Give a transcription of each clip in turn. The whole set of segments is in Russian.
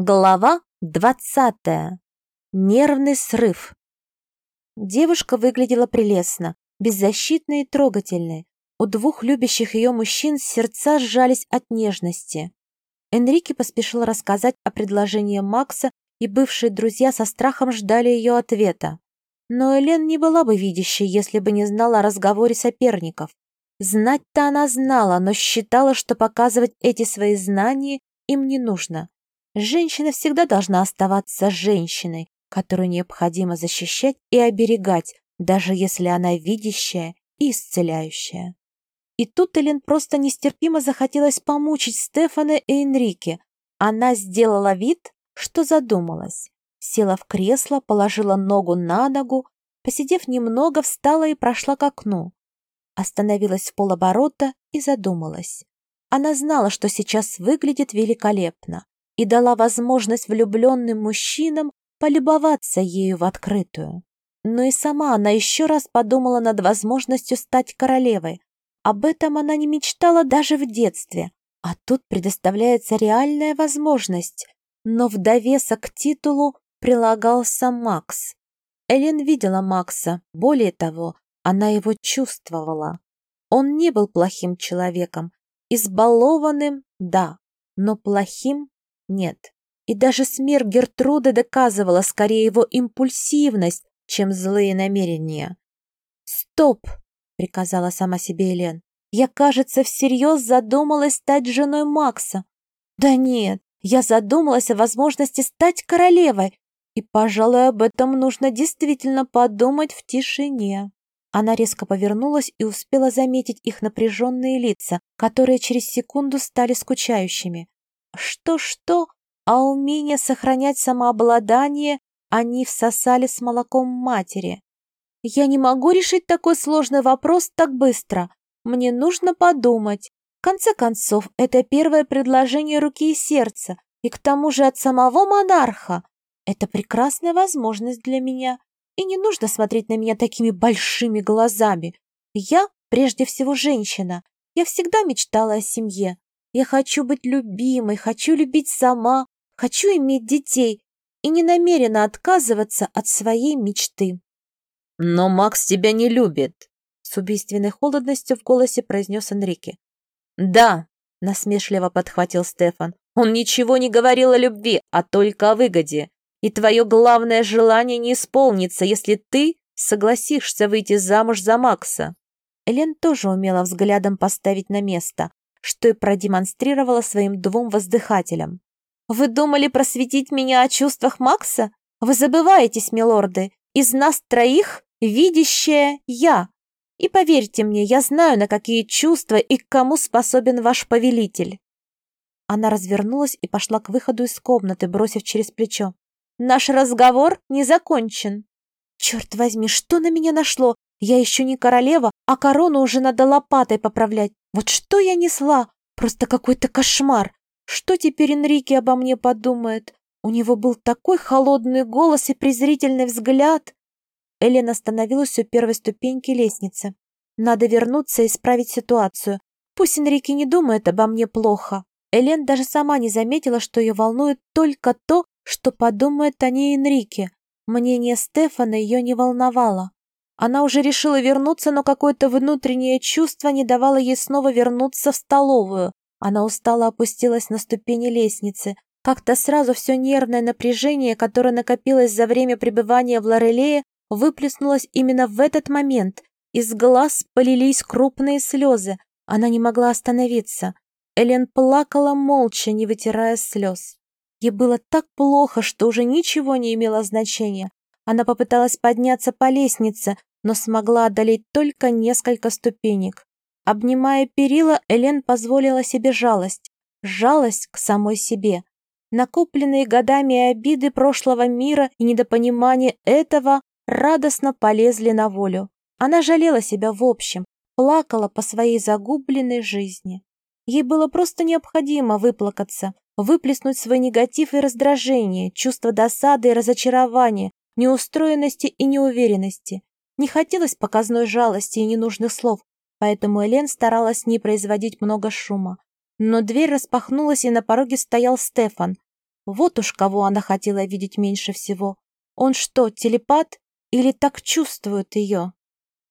Глава двадцатая. Нервный срыв. Девушка выглядела прелестно, беззащитной и трогательной. У двух любящих ее мужчин сердца сжались от нежности. Энрике поспешил рассказать о предложении Макса, и бывшие друзья со страхом ждали ее ответа. Но Элен не была бы видящей, если бы не знала о разговоре соперников. Знать-то она знала, но считала, что показывать эти свои знания им не нужно. Женщина всегда должна оставаться женщиной, которую необходимо защищать и оберегать, даже если она видящая и исцеляющая. И тут Элен просто нестерпимо захотелось помучить Стефана и Энрике. Она сделала вид, что задумалась. Села в кресло, положила ногу на ногу, посидев немного, встала и прошла к окну. Остановилась в полоборота и задумалась. Она знала, что сейчас выглядит великолепно и дала возможность влюбленным мужчинам полюбоваться ею в открытую. Но и сама она еще раз подумала над возможностью стать королевой. Об этом она не мечтала даже в детстве, а тут предоставляется реальная возможность. Но в довесок к титулу прилагался Макс. Элен видела Макса, более того, она его чувствовала. Он не был плохим человеком, избалованным – да, но плохим нет. И даже смерть Гертруды доказывала скорее его импульсивность, чем злые намерения. «Стоп!» — приказала сама себе Элен. «Я, кажется, всерьез задумалась стать женой Макса. Да нет, я задумалась о возможности стать королевой, и, пожалуй, об этом нужно действительно подумать в тишине». Она резко повернулась и успела заметить их напряженные лица, которые через секунду стали скучающими. Что-что, а умение сохранять самообладание они всосали с молоком матери. Я не могу решить такой сложный вопрос так быстро. Мне нужно подумать. В конце концов, это первое предложение руки и сердца, и к тому же от самого монарха. Это прекрасная возможность для меня, и не нужно смотреть на меня такими большими глазами. Я прежде всего женщина. Я всегда мечтала о семье. Я хочу быть любимой, хочу любить сама, хочу иметь детей и не намерена отказываться от своей мечты. «Но Макс тебя не любит», — с убийственной холодностью в голосе произнес Энрике. «Да», — насмешливо подхватил Стефан, «он ничего не говорил о любви, а только о выгоде. И твое главное желание не исполнится, если ты согласишься выйти замуж за Макса». Элен тоже умела взглядом поставить на место, что и продемонстрировала своим двум воздыхателям. «Вы думали просветить меня о чувствах Макса? Вы забываетесь, милорды, из нас троих видящая я. И поверьте мне, я знаю, на какие чувства и к кому способен ваш повелитель». Она развернулась и пошла к выходу из комнаты, бросив через плечо. «Наш разговор не закончен». «Черт возьми, что на меня нашло? Я еще не королева, а корону уже надо лопатой поправлять. Вот что я несла? Просто какой-то кошмар. Что теперь Энрике обо мне подумает? У него был такой холодный голос и презрительный взгляд. Элен остановилась у первой ступеньки лестницы. Надо вернуться и исправить ситуацию. Пусть Энрике не думает обо мне плохо. Элен даже сама не заметила, что ее волнует только то, что подумает о ней Энрике. Мнение Стефана ее не волновало. Она уже решила вернуться, но какое-то внутреннее чувство не давало ей снова вернуться в столовую. Она устало опустилась на ступени лестницы. Как-то сразу все нервное напряжение, которое накопилось за время пребывания в Лорелее, выплеснулось именно в этот момент. Из глаз полились крупные слезы. Она не могла остановиться. Элен плакала молча, не вытирая слез. Ей было так плохо, что уже ничего не имело значения. Она попыталась подняться по лестнице, но смогла одолеть только несколько ступенек. Обнимая перила, Элен позволила себе жалость. Жалость к самой себе. Накопленные годами обиды прошлого мира и недопонимание этого радостно полезли на волю. Она жалела себя в общем, плакала по своей загубленной жизни. Ей было просто необходимо выплакаться, выплеснуть свой негатив и раздражение, чувство досады и разочарования, неустроенности и неуверенности. Не хотелось показной жалости и ненужных слов, поэтому Элен старалась не производить много шума. Но дверь распахнулась, и на пороге стоял Стефан. Вот уж кого она хотела видеть меньше всего. Он что, телепат или так чувствует ее?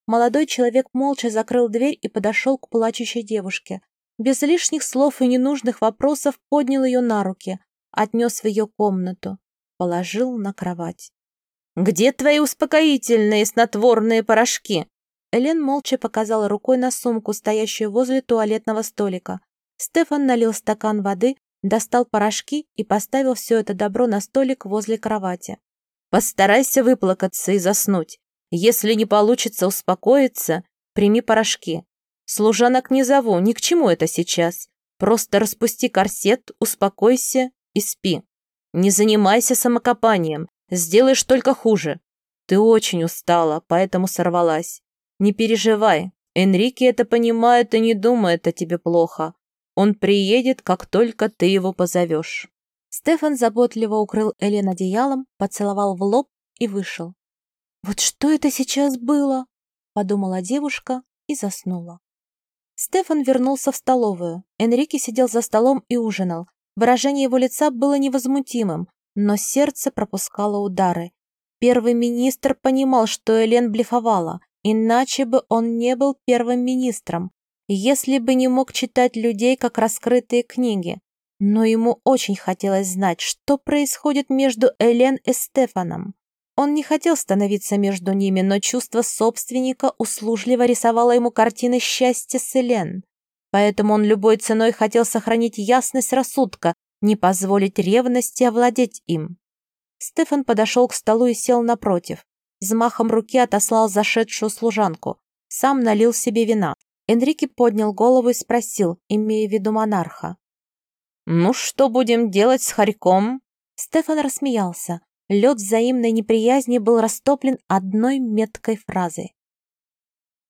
Молодой человек молча закрыл дверь и подошел к плачущей девушке. Без лишних слов и ненужных вопросов поднял ее на руки, отнес в ее комнату, положил на кровать. «Где твои успокоительные снотворные порошки?» Элен молча показала рукой на сумку, стоящую возле туалетного столика. Стефан налил стакан воды, достал порошки и поставил все это добро на столик возле кровати. «Постарайся выплакаться и заснуть. Если не получится успокоиться, прими порошки. Служанок не зову, ни к чему это сейчас. Просто распусти корсет, успокойся и спи. Не занимайся самокопанием, сделаешь только хуже. Ты очень устала, поэтому сорвалась. Не переживай, Энрике это понимает и не думает о тебе плохо. Он приедет, как только ты его позовешь». Стефан заботливо укрыл Элен одеялом, поцеловал в лоб и вышел. «Вот что это сейчас было?» – подумала девушка и заснула. Стефан вернулся в столовую. Энрике сидел за столом и ужинал. Выражение его лица было невозмутимым, но сердце пропускало удары. Первый министр понимал, что Элен блефовала, иначе бы он не был первым министром если бы не мог читать людей как раскрытые книги. Но ему очень хотелось знать, что происходит между Элен и Стефаном. Он не хотел становиться между ними, но чувство собственника услужливо рисовало ему картины счастья с Элен. Поэтому он любой ценой хотел сохранить ясность рассудка, не позволить ревности овладеть им. Стефан подошел к столу и сел напротив. Взмахом руки отослал зашедшую служанку. Сам налил себе вина. Энрике поднял голову и спросил, имея в виду монарха. «Ну, что будем делать с Харьком?» Стефан рассмеялся. Лед взаимной неприязни был растоплен одной меткой фразой.